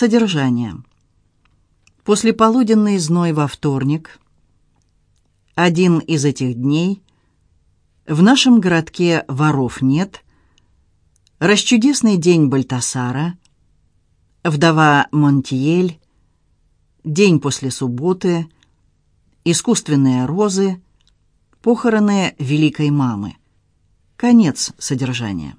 Содержание. Послеполуденный зной во вторник. Один из этих дней. В нашем городке воров нет. Расчудесный день Бальтасара. Вдова Монтиель. День после субботы. Искусственные розы. Похороны великой мамы. Конец содержания.